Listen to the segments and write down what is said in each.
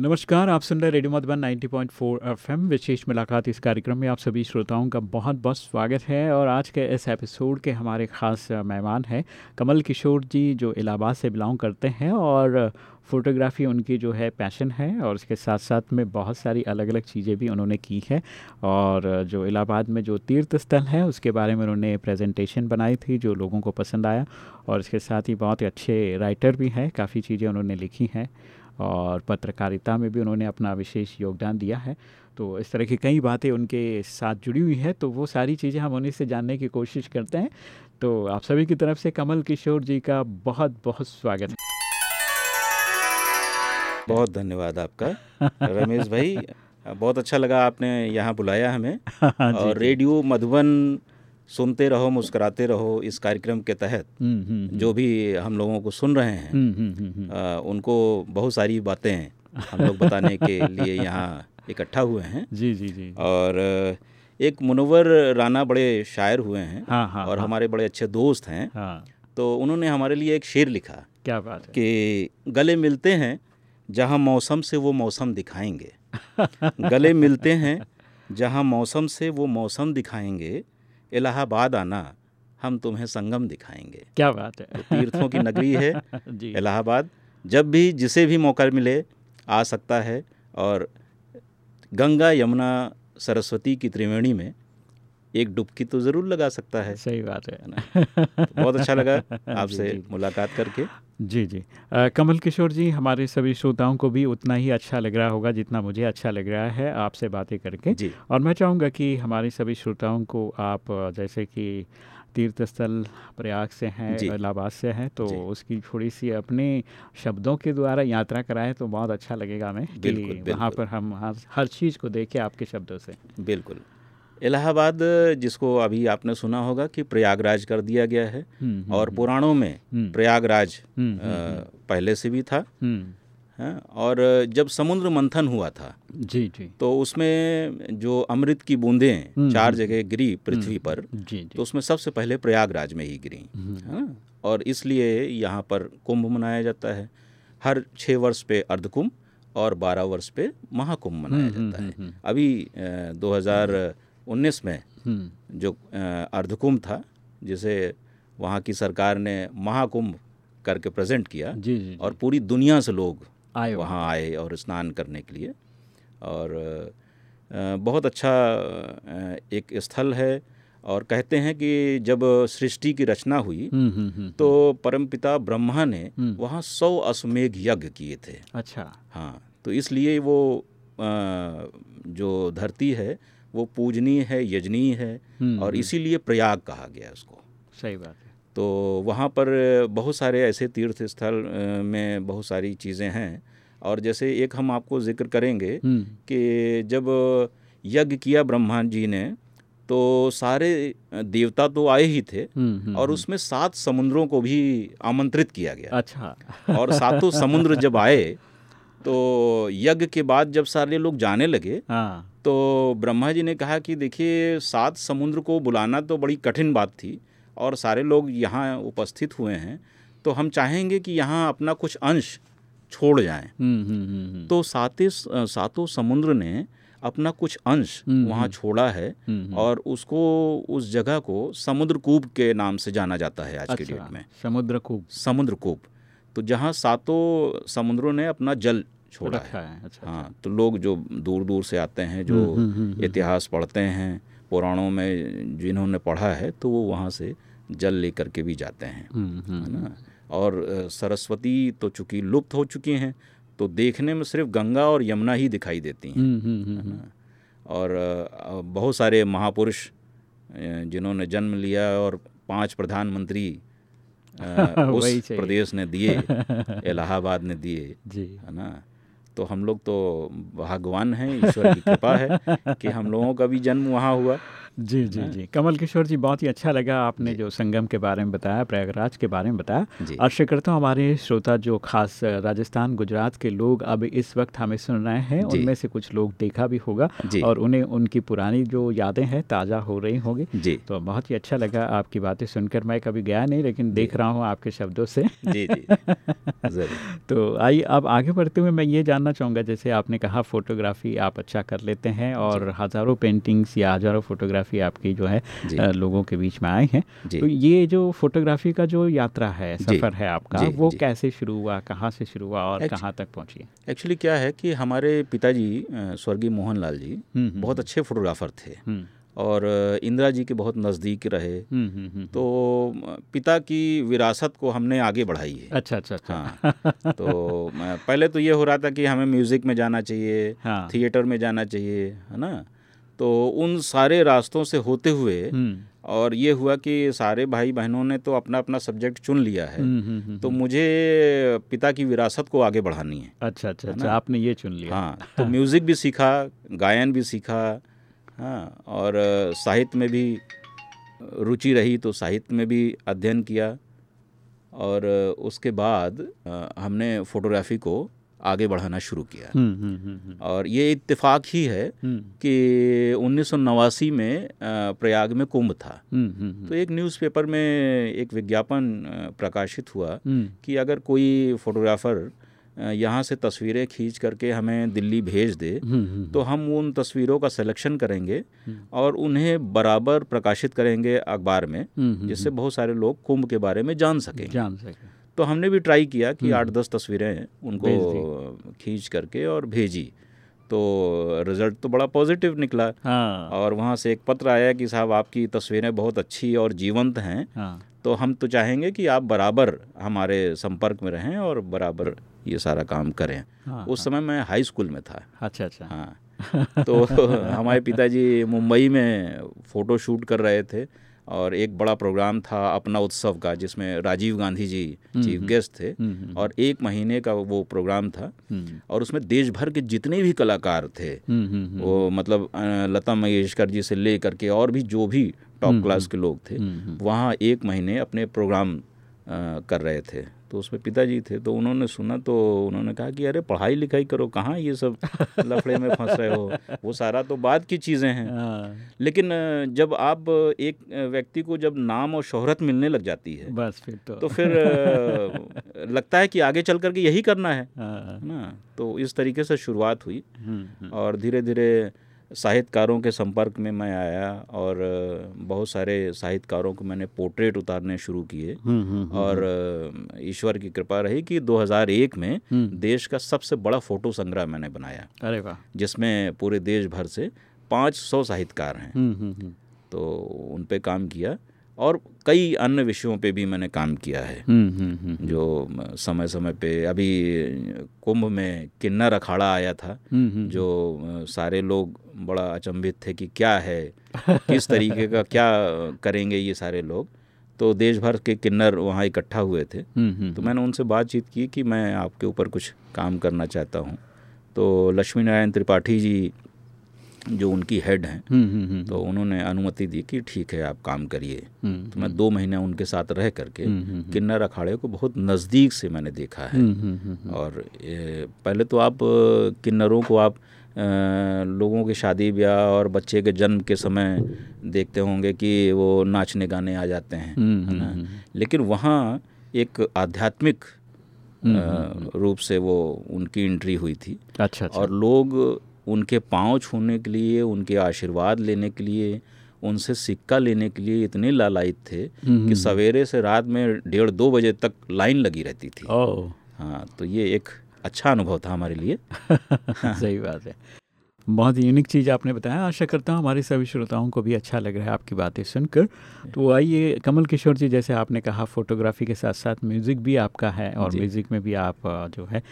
नमस्कार, आप सुन रहे रेडियो मधुबन 90.4 एफएम। विशेष मुलाकात इस कार्यक्रम में आप सभी श्रोताओं का बहुत बहुत स्वागत है और आज के इस एपिसोड के हमारे ख़ास मेहमान हैं कमल किशोर जी, जो इलाहाबाद से बिलोंग करते हैं और फ़ोटोग्राफ़ी उनकी जो है पैशन है और उसके साथ साथ में बहुत सारी अलग अलग चीज़ें भी उन्होंने की है और जो इलाहाबाद में जो तीर्थ स्थल है, उसके बारे में उन्होंने प्रेजेंटेशन बनाई थी जो लोगों को पसंद आया और इसके साथ ही बहुत अच्छे राइटर भी हैं, काफ़ी चीज़ें उन्होंने लिखी हैं। और पत्रकारिता में भी उन्होंने अपना विशेष योगदान दिया है। तो इस तरह की कई बातें उनके साथ जुड़ी हुई हैं तो वो सारी चीज़ें हम उन्हीं से जानने की कोशिश करते हैं। तो आप सभी की तरफ़ से कमल किशोर जी का बहुत बहुत स्वागत है। बहुत धन्यवाद आपका। रमेश भाई बहुत अच्छा लगा आपने यहाँ बुलाया हमें। हाँ और रेडियो मधुबन सुनते रहो मुस्कुराते रहो इस कार्यक्रम के तहत। हम्म, हम्म, जो भी हम लोगों को सुन रहे हैं हम्म, हम्म, हम्म, हम्म। उनको बहुत सारी बातें हम लोग बताने के लिए यहाँ इकट्ठा हुए हैं। जी जी जी। और एक मुनवर राना बड़े शायर हुए हैं हाँ हाँ और हाँ, हमारे बड़े अच्छे दोस्त हैं। हाँ। तो उन्होंने हमारे लिए एक शेर लिखा क्या बात है। कि गले मिलते हैं जहाँ मौसम से वो मौसम दिखाएँगे। गले मिलते हैं जहाँ मौसम से वो मौसम दिखाएँगे इलाहाबाद आना हम तुम्हें संगम दिखाएँगे। क्या बात है। तो तीर्थों की नगरी है इलाहाबाद। जब भी जिसे भी मौका मिले आ सकता है। और गंगा यमुना सरस्वती की त्रिवेणी में एक डुबकी तो ज़रूर लगा सकता है। सही बात है ना? तो बहुत अच्छा लगा आपसे मुलाकात करके। जी जी। अ, कमल किशोर जी हमारे सभी श्रोताओं को भी उतना ही अच्छा लग रहा होगा जितना मुझे अच्छा लग रहा है आपसे बातें करके। जी। और मैं चाहूँगा कि हमारे सभी श्रोताओं को आप जैसे कि तीर्थ स्थल प्रयाग से हैं इलाहाबाद से हैं तो उसकी थोड़ी सी अपने शब्दों के द्वारा यात्रा कराएँ तो बहुत अच्छा लगेगा हमें कि वहाँ पर हम हर, हर चीज़ को देखें आपके शब्दों से। बिल्कुल। इलाहाबाद जिसको अभी आपने सुना होगा कि प्रयागराज कर दिया गया है हम्म, हम्म, और पुराणों में हम्म। प्रयागराज हम्म, पहले से भी था। हम्म, हाँ, और जब समुद्र मंथन हुआ था जी जी। तो उसमें जो अमृत की बूंदें हम्म, चार हम्म, जगह गिरी पृथ्वी पर जी जी। तो उसमें सबसे पहले प्रयागराज में ही गिरी हाँ, और इसलिए यहाँ पर कुंभ मनाया जाता है। हर छः वर्ष पे अर्धकुंभ और बारह वर्ष पे महाकुंभ मनाया हम्म, जाता है। हम्म, अभी दो हज़ार हज़ार उन्नीस में हम्म, जो अर्धकुंभ था जिसे वहाँ की सरकार ने महाकुंभ करके प्रेजेंट किया जी जी और पूरी दुनिया से लोग आए वहाँ आए और स्नान करने के लिए। और बहुत अच्छा एक स्थल है और कहते हैं कि जब सृष्टि की रचना हुई हम्म, हम्म, हम्म, तो परमपिता ब्रह्मा ने। वहाँ सौ अश्वमेघ यज्ञ किए थे। अच्छा। हाँ तो इसलिए वो जो धरती है वो पूजनीय है यजनीय है हम्म, और इसीलिए प्रयाग कहा गया उसको। सही बात है। तो वहाँ पर बहुत सारे ऐसे तीर्थ स्थल में बहुत सारी चीज़ें हैं और जैसे एक हम आपको ज़िक्र करेंगे हम्म, कि जब यज्ञ किया ब्रह्मा जी ने तो सारे देवता तो आए ही थे हम्म, हम्म, और उसमें सात समुद्रों को भी आमंत्रित किया गया। अच्छा। और सातों समुद्र जब आए तो यज्ञ के बाद जब सारे लोग जाने लगे हाँ। तो ब्रह्मा जी ने कहा कि देखिए सात समुद्र को बुलाना तो बड़ी कठिन बात थी और सारे लोग यहाँ उपस्थित हुए हैं। तो हम चाहेंगे कि यहाँ अपना कुछ अंश छोड़ जाएँ। हम्म, हम्म, हम्म, तो साते सातों समुद्र ने अपना कुछ अंश वहाँ छोड़ा है और उसको उस जगह को समुद्रकूप के नाम से जाना जाता है आज अच्छा, के डेट में। समुद्र कूप समुद्रकूप। तो जहाँ सातों समुद्रों ने अपना जल छोड़ा है। है अच्छा हाँ तो लोग जो दूर दूर से आते हैं जो हम्म, हम्म, हम्म, इतिहास पढ़ते हैं पुराणों में जिन्होंने पढ़ा है तो वो वहाँ से जल लेकर के भी जाते हैं है ना? और सरस्वती तो चूँकि लुप्त हो चुकी हैं तो देखने में सिर्फ़ गंगा और यमुना ही दिखाई देती हैं ना? और बहुत सारे महापुरुष जिन्होंने जन्म लिया और पाँच प्रधानमंत्री उस प्रदेश ने दिए इलाहाबाद ने दिए जी। है ना? तो हम लोग तो भगवान हैं, ईश्वर की कृपा है कि हम लोगों का भी जन्म वहाँ हुआ। जी जी जी। कमल किशोर जी बहुत ही अच्छा लगा आपने जो। संगम के बारे में बताया प्रयागराज के बारे में बताया। आशा करता हूँ हमारे श्रोता जो खास राजस्थान गुजरात के लोग अब इस वक्त हमें सुन रहे हैं उनमें से कुछ लोग देखा भी होगा और उन्हें उनकी पुरानी जो यादें हैं ताज़ा हो रही होंगी। जी। तो बहुत ही अच्छा लगा आपकी बातें सुनकर। मैं कभी गया नहीं लेकिन देख रहा हूँ आपके शब्दों से। जी जी तो आइए अब आगे बढ़ते हुए मैं ये जानना चाहूँगा जैसे आपने कहा फोटोग्राफी आप अच्छा कर लेते हैं और हज़ारों पेंटिंग्स या हज़ारों फोटोग्राफी आपकी जो है लोगों के बीच में आई हैं। तो ये जो फोटोग्राफी का जो यात्रा है सफ़र है आपका वो कैसे शुरू हुआ कहाँ से शुरू हुआ और कहाँ तक पहुँची? एक्चुअली क्या है कि हमारे पिताजी स्वर्गीय मोहनलाल जी हम्म, हम्म, बहुत अच्छे फोटोग्राफर थे। हम्म। और इंदिरा जी के बहुत नज़दीक रहे। हम्म, हम्म, हम्म, तो पिता की विरासत को हमने आगे बढ़ाई है। अच्छा अच्छा अच्छा। हाँ तो पहले तो ये हो रहा था कि हमें म्यूज़िक में जाना चाहिए हाँ। थिएटर में जाना चाहिए है ना? तो उन सारे रास्तों से होते हुए हम्म, और ये हुआ कि सारे भाई बहनों ने तो अपना अपना सब्जेक्ट चुन लिया है। हम्म, हम्म, हम्म, तो मुझे पिता की विरासत को आगे बढ़ानी है। अच्छा अच्छा है अच्छा आपने ये चुन लिया। हाँ तो म्यूज़िक भी सीखा गायन भी सीखा हाँ और साहित्य में भी रुचि रही तो साहित्य में भी अध्ययन किया और उसके बाद हमने फोटोग्राफी को आगे बढ़ाना शुरू किया हम्म, हम्म, हम्म, हम्म, और ये इत्तेफाक ही है कि उन्नीस सौ नवासी में प्रयाग में कुंभ था। तो एक न्यूज़पेपर में एक विज्ञापन प्रकाशित हुआ कि अगर कोई फोटोग्राफर यहाँ से तस्वीरें खींच करके हमें दिल्ली भेज दे तो हम उन तस्वीरों का सिलेक्शन करेंगे और उन्हें बराबर प्रकाशित करेंगे अखबार में जिससे बहुत सारे लोग कुंभ के बारे में जान सकें जान सके। तो हमने भी ट्राई किया कि आठ दस तस्वीरें उनको खींच करके और भेजी। तो रिज़ल्ट तो बड़ा पॉजिटिव निकला। हाँ। और वहाँ से एक पत्र आया कि साहब आपकी तस्वीरें बहुत अच्छी और जीवंत हैं। हाँ। तो हम तो चाहेंगे कि आप बराबर हमारे संपर्क में रहें और बराबर ये सारा काम करें। हाँ, उस समय मैं हाई स्कूल में था। अच्छा अच्छा। हाँ। तो हमारे पिताजी मुंबई में फ़ोटो शूट कर रहे थे। और एक बड़ा प्रोग्राम था अपना उत्सव का जिसमें राजीव गांधी जी चीफ गेस्ट थे हम्म, हम्म, और एक महीने का वो प्रोग्राम था। हम्म, और उसमें देश भर के जितने भी कलाकार थे हम्म, हम्म, हम्म, वो मतलब लता मंगेशकर जी से ले करके और भी जो भी टॉप क्लास के लोग थे हम्म, हम्म। वहाँ एक महीने अपने प्रोग्राम कर रहे थे। तो उसमें पिताजी थे तो उन्होंने सुना तो उन्होंने कहा कि अरे पढ़ाई लिखाई करो कहाँ ये सब लफड़े में फंस रहे हो? वो सारा तो बाद की चीज़ें हैं। हाँ, लेकिन जब आप एक व्यक्ति को जब नाम और शोहरत मिलने लग जाती है बस फिर तो। तो फिर लगता है कि आगे चल करके यही करना है। हाँ, ना? तो इस तरीके से शुरुआत हुई हम्म, हम्म, और धीरे धीरे साहित्यकारों के संपर्क में मैं आया और बहुत सारे साहित्यकारों को मैंने पोर्ट्रेट उतारने शुरू किए। हम्म, हम्म, और ईश्वर की कृपा रही कि 2001 में हम्म। देश का सबसे बड़ा फ़ोटो संग्रह मैंने बनाया। अरे वाह। जिसमें पूरे देश भर से 500 साहित्यकार हैं। हम्म, हम्म, हम्म, तो उन पे काम किया। और कई अन्य विषयों पे भी मैंने काम किया है। हम्म, हम्म, हम्म, जो समय समय पे अभी कुंभ में किन्नर अखाड़ा आया था जो सारे लोग बड़ा अचंभित थे कि क्या है किस तरीके का क्या करेंगे ये सारे लोग। तो देश भर के किन्नर वहाँ इकट्ठा हुए थे। तो मैंने उनसे बातचीत की कि मैं आपके ऊपर कुछ काम करना चाहता हूँ। तो लक्ष्मी नारायण त्रिपाठी जी जो उनकी हेड हैं हम्म, हम्म, हम्म, तो उन्होंने अनुमति दी कि ठीक है आप काम करिए। तो मैं दो महीने उनके साथ रह करके किन्नर अखाड़े को बहुत नज़दीक से मैंने देखा है। और पहले तो आप किन्नरों को आप लोगों की शादी ब्याह और बच्चे के जन्म के समय देखते होंगे कि वो नाचने गाने आ जाते हैं ना? लेकिन वहाँ एक आध्यात्मिक रूप से वो उनकी एंट्री हुई थी। अच्छा अच्छा। और लोग उनके पाँव छूने के लिए उनके आशीर्वाद लेने के लिए उनसे सिक्का लेने के लिए इतने लालायित थे कि सवेरे से रात में डेढ़ दो बजे तक लाइन लगी रहती थी। हाँ तो ये एक अच्छा अनुभव था हमारे लिए। सही बात है। बहुत यूनिक चीज़ आपने बताया। आशा करता हूँ हमारे सभी श्रोताओं को भी अच्छा लग रहा है आपकी बातें सुनकर। तो आइए कमल किशोर जी जैसे आपने कहा फोटोग्राफी के साथ साथ म्यूज़िक भी आपका है और म्यूज़िक में भी आप जो है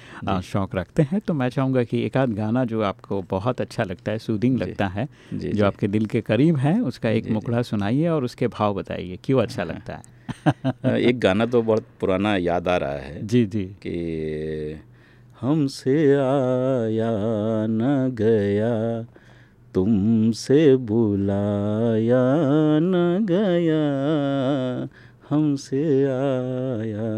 शौक रखते हैं। तो मैं चाहूँगा कि एक आध गाना जो आपको बहुत अच्छा लगता है सूदिंग लगता है जो आपके दिल के करीब है उसका एक मुकड़ा सुनाइए और उसके भाव बताइए क्यों अच्छा लगता है? एक गाना तो बहुत पुराना याद आ रहा है जी जी। कि हमसे आया न गया तुमसे बुलाया न गया हमसे आया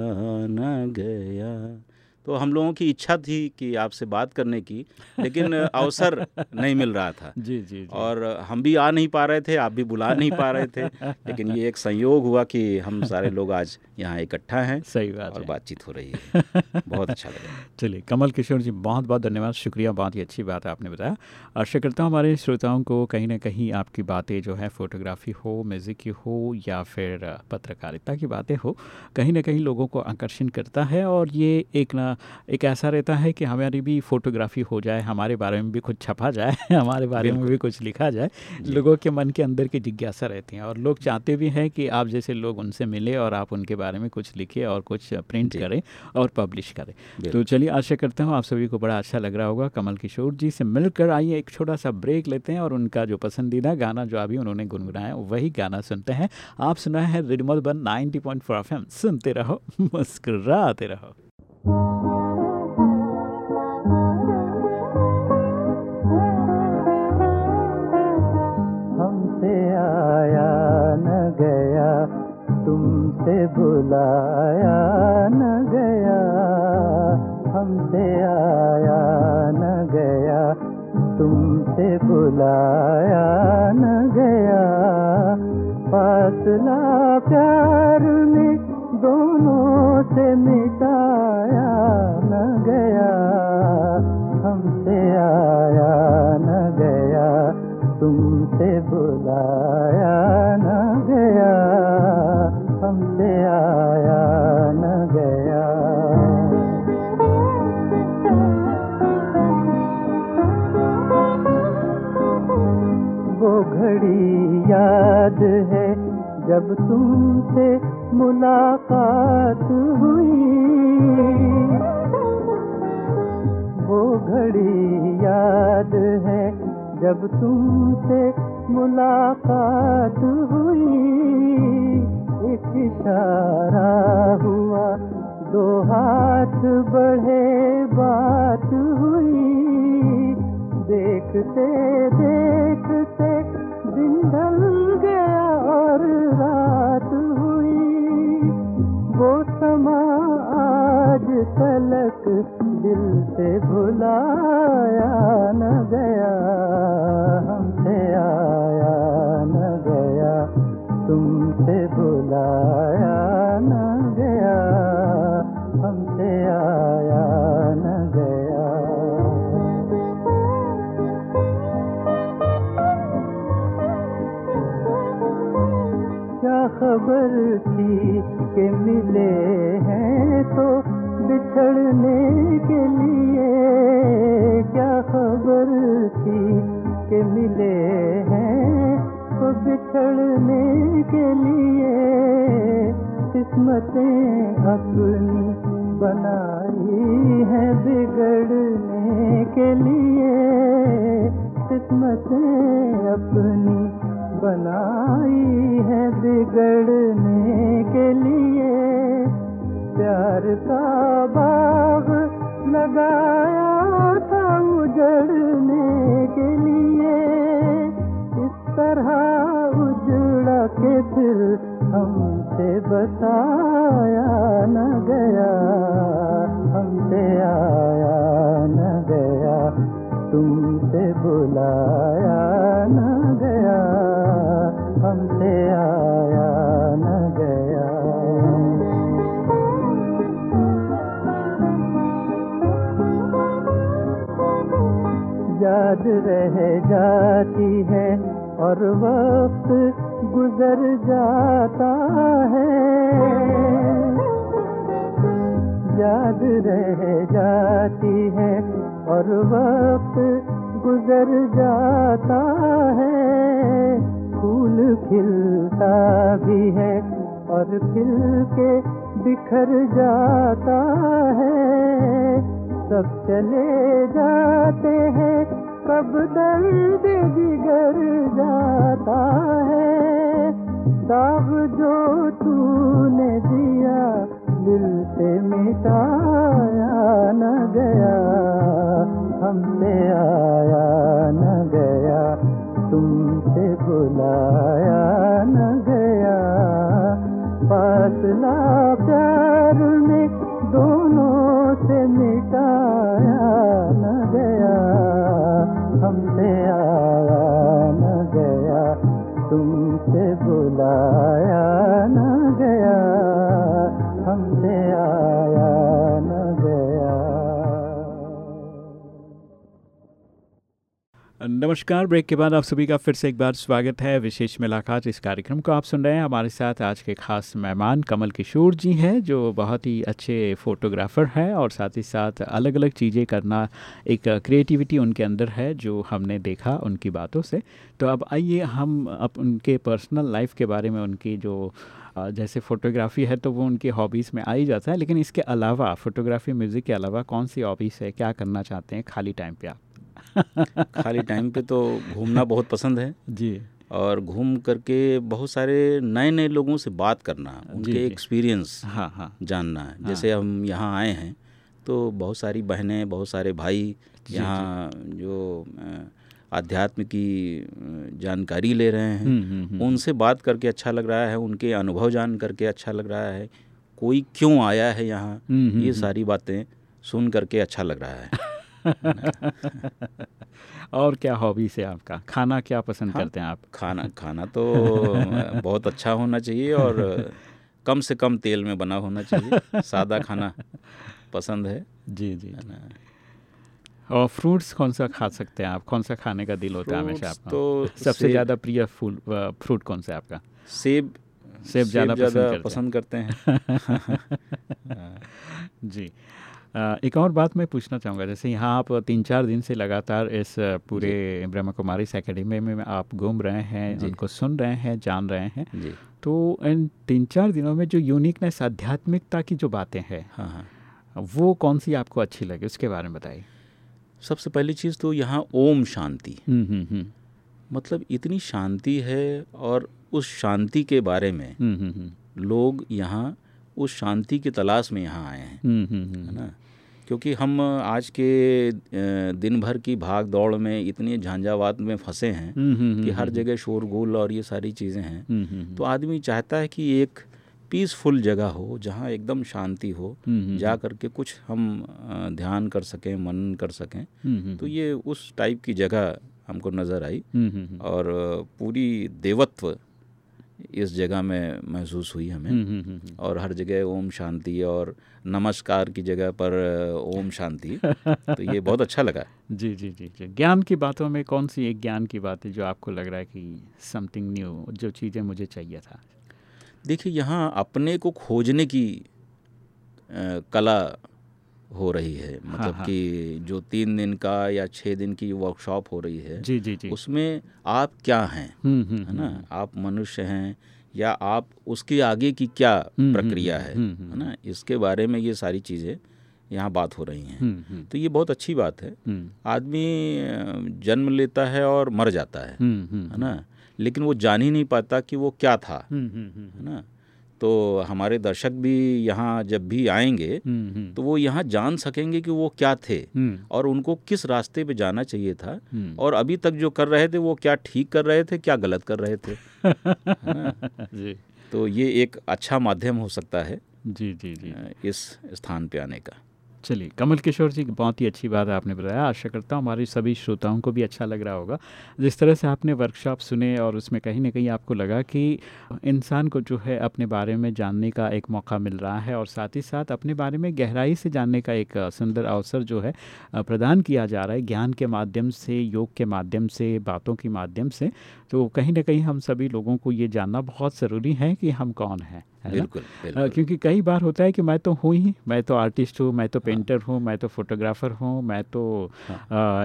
न गया। तो हम लोगों की इच्छा थी कि आपसे बात करने की लेकिन अवसर नहीं मिल रहा था। जी जी, जी। और हम भी आ नहीं पा रहे थे आप भी बुला नहीं पा रहे थे लेकिन ये एक संयोग हुआ कि हम सारे लोग आज यहाँ इकट्ठा हैं सही बात और बातचीत हो रही है। बहुत अच्छा लगा। चलिए कमल किशोर जी बहुत बहुत धन्यवाद शुक्रिया बहुत ही अच्छी बात है आपने बताया। आशा करता हूँ हमारे श्रोताओं को कहीं ना कहीं आपकी बातें जो है फोटोग्राफी हो म्यूज़िक की हो या फिर पत्रकारिता की बातें हो कहीं ना कहीं लोगों को आकर्षण करता है और ये एक ना एक ऐसा रहता है कि हमारी भी फोटोग्राफी हो जाए हमारे बारे में भी कुछ छपा जाए हमारे बारे में भी कुछ लिखा जाए लोगों के मन के अंदर की जिज्ञासा रहती है और लोग चाहते भी हैं कि आप जैसे लोग उनसे मिले और आप उनके बारे में कुछ लिखे और कुछ प्रिंट करें और पब्लिश करें। तो चलिए आशा करता हूँ आप सभी को बड़ा अच्छा लग रहा होगा। कमल किशोर जी से मिलकर आइए एक छोटा सा ब्रेक लेते हैं और उनका जो पसंदीदा गाना जो अभी उन्होंने गुनगुनाया वही गाना सुनते हैं। आप सुना है रिडमोल बन नाइनटी पॉइंट सुनते रहो मुस्कुराते रहो। तुमसे बुलाया न गया, हमसे आया न गया, तुमसे बुलाया न गया। फासला प्यार में दोनों से मिटाया न गया, हमसे आया न गया, तुमसे जब तुमसे मुलाकात हुई, वो घड़ी याद है जब तुमसे मुलाकात हुई, एक इशारा हुआ, दो हाथ बढ़े बात हुई, देखते देखते दिन ढल गया और रात हुई, वो समा आज तलक दिल से भुलाया न गया, हमसे आया न गया, तुमसे बुलाया न गया, हमसे आया न गया। खबर थी कि मिले हैं तो बिछड़ने के लिए। क्या खबर थी कि मिले हैं तो बिछड़ने के लिए? किस्मतें अपनी बनाई है बिगड़ने के लिए। किस्मतें अपनी बनाई है बिगड़ने के लिए। प्यार का बाग लगाया था उजड़ने के लिए। इस तरह उजड़ा के फिर हमसे बताया न गया। हमसे आया तुमसे बुलाया न गया, हमसे आया न गया। याद रह जाती है और वक्त गुजर जाता है। याद रह जाती है और वक्त गुजर जाता है। फूल खिलता भी है और खिल के बिखर जाता है। सब चले जाते हैं, कब दर्द जिगर जाता है। दाग जो तूने दिया, दिल से मिटाया न गया। हमसे आया न गया, तुमसे बुलाया न गया। फासला प्यार में दोनों से मिटाया न गया, हमसे आया न गया, तुमसे बुलाया नमस्कार, ब्रेक के बाद आप सभी का फिर से एक बार स्वागत है विशेष मुलाकात इस कार्यक्रम को आप सुन रहे हैं। हमारे साथ आज के खास मेहमान कमल किशोर जी हैं, जो बहुत ही अच्छे फोटोग्राफर हैं और साथ ही साथ अलग अलग चीज़ें करना एक क्रिएटिविटी उनके अंदर है, जो हमने देखा उनकी बातों से। तो अब आइए हम अब उनके पर्सनल लाइफ के बारे में, उनकी जो जैसे फ़ोटोग्राफ़ी है तो वो उनकी हॉबीज़ में आ ही जाता है, लेकिन इसके अलावा फ़ोटोग्राफ़ी, म्यूज़िक के अलावा कौन सी हॉबीज़ है, क्या करना चाहते हैं खाली टाइम पे आप? खाली टाइम पे तो घूमना बहुत पसंद है। जी। और घूम करके बहुत सारे नए नए लोगों से बात करना उनके एक्सपीरियंस हाँ हाँ। जानना। है। जैसे हम यहाँ आए हैं तो बहुत सारी बहनें बहुत सारे भाई यहाँ जो आध्यात्म की जानकारी ले रहे हैं हम्म, हम्म, हम्म। उनसे बात करके अच्छा लग रहा है उनके अनुभव जान करके अच्छा लग रहा है। कोई क्यों आया है यहाँ? ये। सारी बातें सुन करके अच्छा लग रहा है। और क्या हॉबीज है आपका? खाना क्या पसंद हाँ। करते हैं आप? खाना खाना तो बहुत अच्छा होना चाहिए और कम से कम तेल में बना होना चाहिए। सादा खाना पसंद है। जी जी और फ्रूट्स कौन सा खा सकते हैं आप? कौन सा खाने का दिल होता है हमेशा आपका? तो सबसे ज़्यादा प्रिय फूल फ्रूट कौन सा है आपका? सेब सेब ज़्यादा पसंद पसंद करते हैं। जी। एक और बात मैं पूछना चाहूँगा जैसे यहाँ आप तीन चार दिन से लगातार इस पूरे ब्रह्मा कुमारी एकेडमी में आप घूम रहे हैं। उनको सुन रहे हैं जान रहे हैं जी। तो इन तीन चार दिनों में जो यूनिकनेस आध्यात्मिकता की जो बातें हैं हाँ हाँ। वो कौन सी आपको अच्छी लगी उसके बारे में बताइए। सबसे पहली चीज़ तो यहाँ ओम शांति। हम्म हम्म हम्म। मतलब इतनी शांति है और उस शांति के बारे में लोग यहाँ उस शांति की तलाश में यहाँ आए हैं। हम्म हम्म है हम्म। ना? क्योंकि हम आज के दिन भर की भाग दौड़ में इतने झांझावात में फंसे हैं कि हर जगह शोरगुल और ये सारी चीज़ें हैं। तो आदमी चाहता है कि एक पीसफुल जगह हो जहाँ एकदम शांति हो जा करके कुछ हम ध्यान कर सकें मनन कर सकें। तो ये उस टाइप की जगह हमको नज़र आई और पूरी देवत्व इस जगह में महसूस हुई हमें। हम्म, हम्म, हम्म, और हर जगह ओम शांति और नमस्कार की जगह पर ओम शांति। तो ये बहुत अच्छा लगा। जी जी जी जी। ज्ञान की बातों में कौन सी एक ज्ञान की बात है जो आपको लग रहा है कि समथिंग न्यू जो चीज़ें मुझे चाहिए था? देखिए यहाँ अपने को खोजने की अ, कला हो रही है। मतलब हाँ। कि जो तीन दिन का या छः दिन की वर्कशॉप हो रही है जी जी जी। उसमें आप क्या हैं? हम्म, हम्म, है ना? आप मनुष्य हैं या आप उसके आगे की क्या हम्म, प्रक्रिया हम्म, है? हम्म, हम्म, है ना? इसके बारे में ये सारी चीज़ें यहाँ बात हो रही हैं। हम्म, हम्म, तो ये बहुत अच्छी बात है। हम्म, आदमी जन्म लेता है और मर जाता है। हम्म, हम्म, है ना? लेकिन वो जान ही नहीं पाता कि वो क्या था। हम्म, हम्म, हम्म, है ना? तो हमारे दर्शक भी यहाँ जब भी आएँगे हम्म, हम्म, तो वो यहाँ जान सकेंगे कि वो क्या थे हम्म, और उनको किस रास्ते पे जाना चाहिए था और अभी तक जो कर रहे थे वो क्या ठीक कर रहे थे क्या गलत कर रहे थे। हाँ। जी। तो ये एक अच्छा माध्यम हो सकता है जी जी जी। इस स्थान पे आने का। चलिए, कमल किशोर जी, बहुत ही अच्छी बात है आपने बताया। आशा करता हूँ हमारे सभी श्रोताओं को भी अच्छा लग रहा होगा। जिस तरह से आपने वर्कशॉप सुने और उसमें कहीं ना कहीं आपको लगा कि इंसान को जो है अपने बारे में जानने का एक मौका मिल रहा है और साथ ही साथ अपने बारे में गहराई से जानने का एक सुंदर अवसर जो है प्रदान किया जा रहा है ज्ञान के माध्यम से, योग के माध्यम से, बातों के माध्यम से। तो कहीं ना कहीं हम सभी लोगों को ये जानना बहुत ज़रूरी है कि हम कौन हैं। है? बिल्कुल बिल्कुल। क्योंकि कई बार होता है कि मैं तो हूँ ही मैं तो आर्टिस्ट हूँ मैं तो पेंटर हूँ मैं तो फोटोग्राफर हूँ मैं तो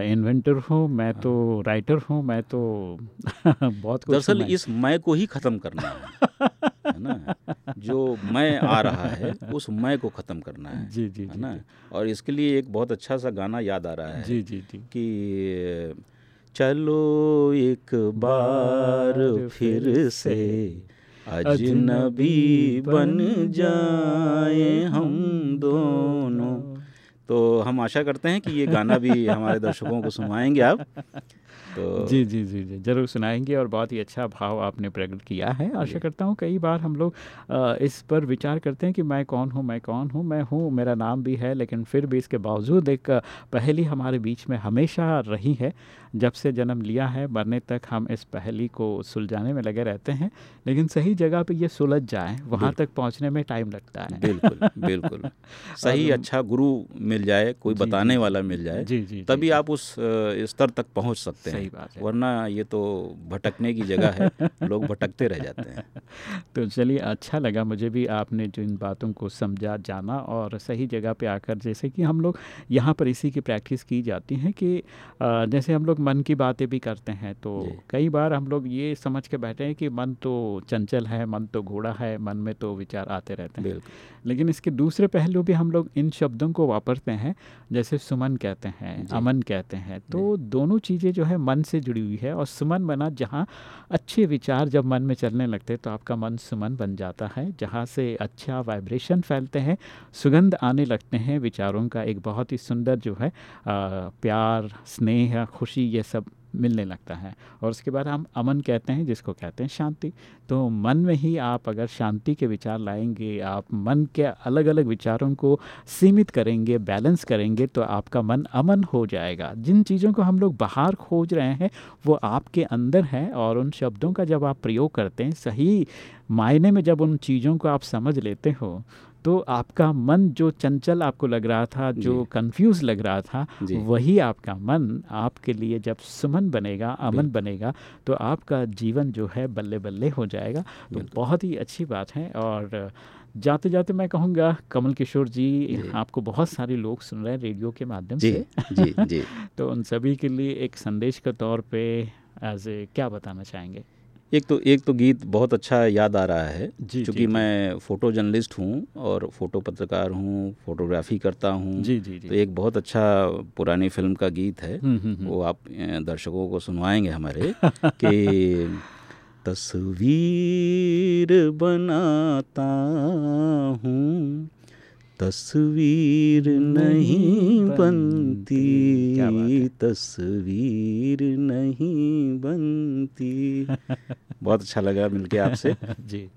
इन्वेंटर हूँ मैं तो राइटर हूँ मैं तो बहुत कुछ दरअसल इस मैं को ही खत्म करना है है ना? जो मैं आ रहा है उस मैं को खत्म करना है जी जी है ना? और इसके लिए एक बहुत अच्छा सा गाना याद आ रहा है जी जी जी। कि चलो एक बार फिर से अजनबी बन जाए हम दोनों। तो हम आशा करते हैं कि ये गाना भी हमारे दर्शकों को सुनाएँगे आप। तो जी जी जी जी ज़रूर सुनाएँगे और बहुत ही अच्छा भाव आपने प्रकट किया है। आशा करता हूँ कई बार हम लोग इस पर विचार करते हैं कि मैं कौन हूँ मैं कौन हूँ मैं हूँ मेरा नाम भी है लेकिन फिर भी इसके बावजूद एक पहली हमारे बीच में हमेशा रही है। जब से जन्म लिया है मरने तक हम इस पहली को सुलझाने में लगे रहते हैं लेकिन सही जगह पे ये सुलझ जाए वहाँ तक पहुँचने में टाइम लगता है। बिल्कुल बिल्कुल। सही अच्छा गुरु मिल जाए कोई बताने वाला मिल जाए जी जी तभी आप उस स्तर तक पहुँच सकते हैं। बात है। वरना ये तो भटकने की जगह है लोग भटकते रह जाते हैं। तो चलिए अच्छा लगा मुझे भी आपने जो इन बातों को समझा जाना और सही जगह पे आकर जैसे कि हम लोग यहाँ पर इसी की प्रैक्टिस की जाती है कि जैसे हम लोग मन की बातें भी करते हैं तो कई बार हम लोग ये समझ के बैठे हैं कि मन तो चंचल है मन तो घोड़ा है मन में तो विचार आते रहते हैं। लेकिन इसके दूसरे पहलू भी हम लोग इन शब्दों को वापरते हैं जैसे सुमन कहते हैं अमन कहते हैं तो दोनों चीज़ें जो है मन से जुड़ी हुई है और सुमन बना जहाँ अच्छे विचार जब मन में चलने लगते हैं तो आपका मन सुमन बन जाता है जहाँ से अच्छा वाइब्रेशन फैलते हैं सुगंध आने लगते हैं विचारों का एक बहुत ही सुंदर जो है आ, प्यार स्नेह खुशी ये सब मिलने लगता है। और उसके बाद हम अमन कहते हैं, जिसको कहते हैं शांति। तो मन में ही आप अगर शांति के विचार लाएँगे, आप मन के अलग अलग विचारों को सीमित करेंगे, बैलेंस करेंगे तो आपका मन अमन हो जाएगा। जिन चीज़ों को हम लोग बाहर खोज रहे हैं, वो आपके अंदर है और उन शब्दों का जब आप प्रयोग करते हैं, सही मायने में जब उन चीज़ों को आप समझ लेते हो तो आपका मन जो चंचल आपको लग रहा था जो कंफ्यूज लग रहा था वही आपका मन आपके लिए जब सुमन बनेगा अमन बनेगा तो आपका जीवन जो है बल्ले बल्ले हो जाएगा। तो बहुत ही अच्छी बात है और जाते जाते मैं कहूँगा कमल किशोर जी, जी। आपको बहुत सारे लोग सुन रहे हैं रेडियो के माध्यम से। जी जी। तो उन सभी के लिए एक संदेश के तौर पे एज ए क्या बताना चाहेंगे? एक तो एक तो गीत बहुत अच्छा याद आ रहा है क्योंकि मैं फ़ोटो जर्नलिस्ट हूँ और फ़ोटो पत्रकार हूँ फोटोग्राफी करता हूँ जी जी तो एक बहुत अच्छा पुरानी फ़िल्म का गीत है। हम्म, हम्म, हम्म। वो आप दर्शकों को सुनवाएँगे हमारे कि तस्वीर बनाता हूँ तस्वीर नहीं बनती। तस्वीर नहीं बनती। बहुत अच्छा लगा मिलके आपसे। जी।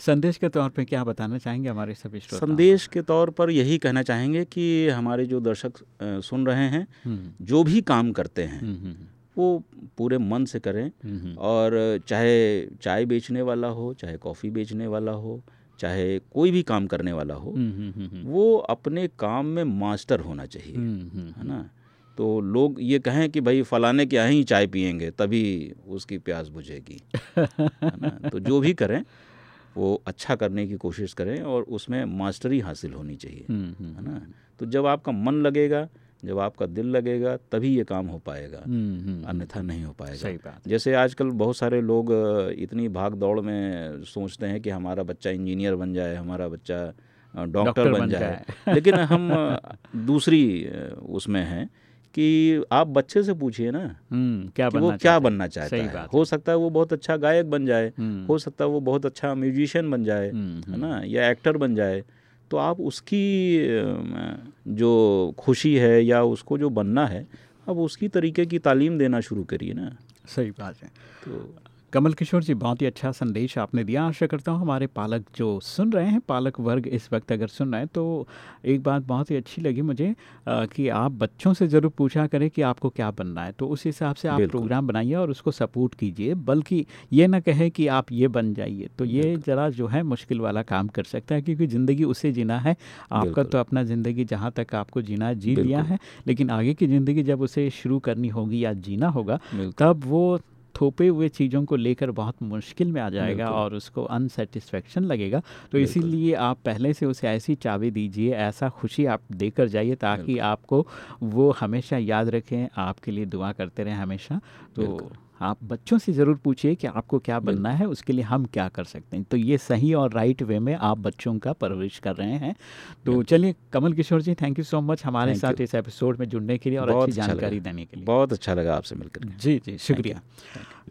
संदेश के तौर पे क्या बताना चाहेंगे हमारे सभी संदेश के तौर पर यही कहना चाहेंगे कि हमारे जो दर्शक सुन रहे हैं हम्म। जो भी काम करते हैं हम्म, हम्म, वो पूरे मन से करें और चाहे चाय बेचने वाला हो चाहे कॉफ़ी बेचने वाला हो चाहे कोई भी काम करने वाला हो हम्म, हम्म, हम्म, वो अपने काम में मास्टर होना चाहिए है ना? तो लोग ये कहें कि भाई फलाने के यहाँ ही चाय पियेंगे तभी उसकी प्यास बुझेगी है ना? तो जो भी करें वो अच्छा करने की कोशिश करें और उसमें मास्टरी हासिल होनी चाहिए है ना? तो जब आपका मन लगेगा जब आपका दिल लगेगा तभी ये काम हो पाएगा। हम्म, हम्म, हम्म। अन्यथा नहीं हो पाएगा। सही बात जैसे आजकल बहुत सारे लोग इतनी भाग दौड़ में सोचते हैं कि हमारा बच्चा इंजीनियर बन जाए हमारा बच्चा डॉक्टर बन, बन जाए। लेकिन हम दूसरी उसमें हैं कि आप बच्चे से पूछिए ना। क्या कि वो क्या बनना चाहता है? हो। सकता है वो बहुत अच्छा गायक बन जाए हो सकता है वो बहुत अच्छा म्यूजिशियन बन जाए है ना या एक्टर बन जाए। तो आप उसकी जो खुशी है या उसको जो बनना है अब उसकी तरीके की तालीम देना शुरू करिए ना। सही बात है। तो कमल किशोर जी बहुत ही अच्छा संदेश आपने दिया। आशा करता हूँ हमारे पालक जो सुन रहे हैं पालक वर्ग इस वक्त अगर सुन रहे हैं तो एक बात बहुत ही अच्छी लगी मुझे आ, कि आप बच्चों से ज़रूर पूछा करें कि आपको क्या बनना है। तो उस हिसाब से आप प्रोग्राम बनाइए और उसको सपोर्ट कीजिए बल्कि ये ना कहें कि आप ये बन जाइए। तो ये ज़रा जो है मुश्किल वाला काम कर सकता है क्योंकि ज़िंदगी उसे जीना है। आपका तो अपना ज़िंदगी जहाँ तक आपको जीना है जी लिया है लेकिन आगे की ज़िंदगी जब उसे शुरू करनी होगी या जीना होगा तब वो थोपे हुए चीज़ों को लेकर बहुत मुश्किल में आ जाएगा और उसको अनसेटिस्फेक्शन लगेगा। तो इसीलिए आप पहले से उसे ऐसी चाबी दीजिए ऐसा खुशी आप देकर जाइए ताकि आपको वो हमेशा याद रखें आपके लिए दुआ करते रहें हमेशा। तो आप बच्चों से ज़रूर पूछिए कि आपको क्या बनना है उसके लिए हम क्या कर सकते हैं। तो ये सही और राइट वे में आप बच्चों का परवरिश कर रहे हैं। तो चलिए Kamal Kishore ji thank you so much हमारे साथ इस एपिसोड में जुड़ने के लिए और अच्छी अच्छा जानकारी देने के लिए। बहुत अच्छा लगा आपसे मिलकर। जी जी शुक्रिया।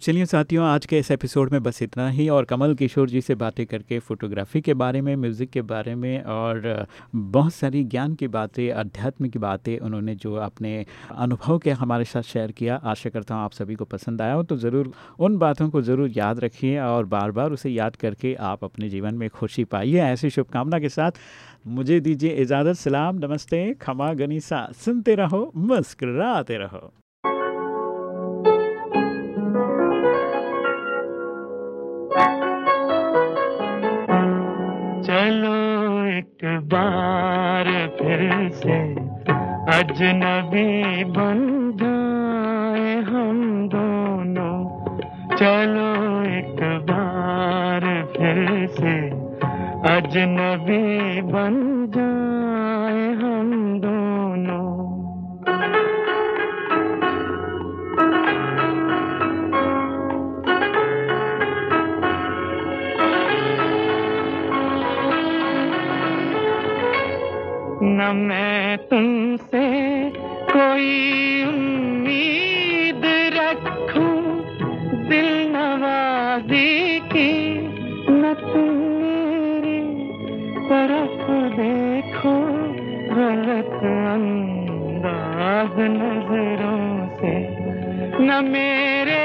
चलिए साथियों, आज के इस एपिसोड में बस इतना ही और कमल किशोर जी से बातें करके, फोटोग्राफी के बारे में, म्यूज़िक के बारे में और बहुत सारी ज्ञान की बातें, अध्यात्म की बातें उन्होंने जो अपने अनुभव के हमारे साथ शेयर किया। आशा करता हूँ आप सभी को पसंद आया हो तो ज़रूर उन बातों को ज़रूर याद रखिए और बार बार उसे याद करके आप अपने जीवन में खुशी पाइए। ऐसी शुभकामना के साथ मुझे दीजिए इजाज़त, सलाम, नमस्ते, खमा गनीसा, सुनते रहो, मुस्कराते रहो। बार फिर से अजनबी बन जाए हम दोनों। चलो एक बार फिर से अजनबी बन जाए। मैं तुमसे कोई उम्मीद रखूँ, दिल नवाजी की, न तुम मेरी तरफ़ देखो, गलत अंदाज नज़रों से, न मेरे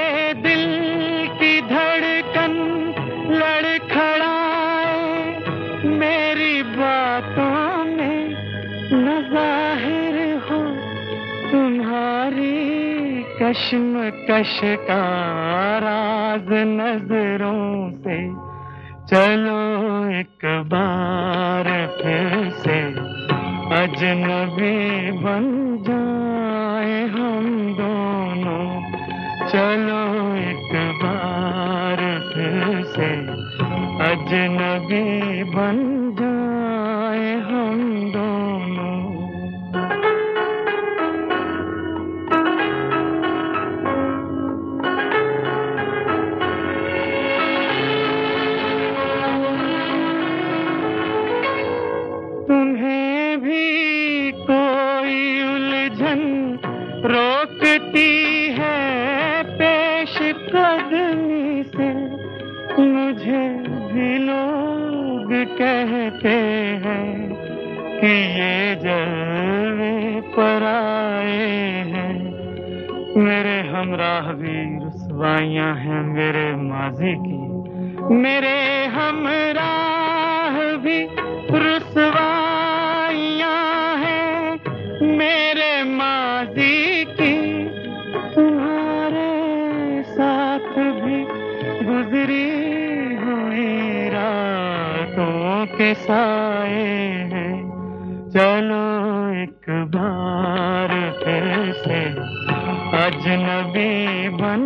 कश्मकश का राज नज़रों से चलो एक बार फिर से। अजनबी बन जाए हम दोनों। चलो एक बार फिर से। अजनबी बन चलो एक बार फिर से अजनबी बन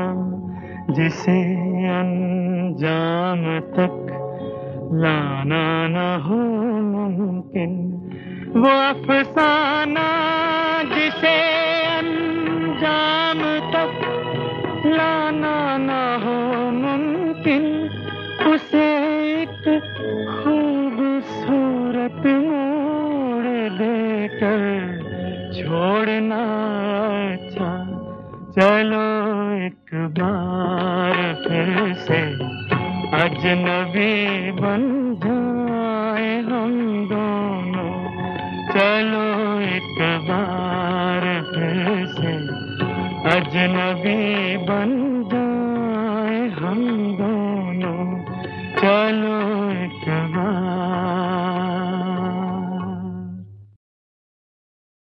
अफसाना जिसे अंजाम तक लाना न हो मुमकिन। वो अफसाना जिसे अंजाम तक लाना न हो मुमकिन, उसे एक खूबसूरत मोड़ देकर छोड़ना अच्छा चलो बार फिर से अजनबी बन जाए हम दोनों। चलो एक बार फिर से अजनबी बन जाए हम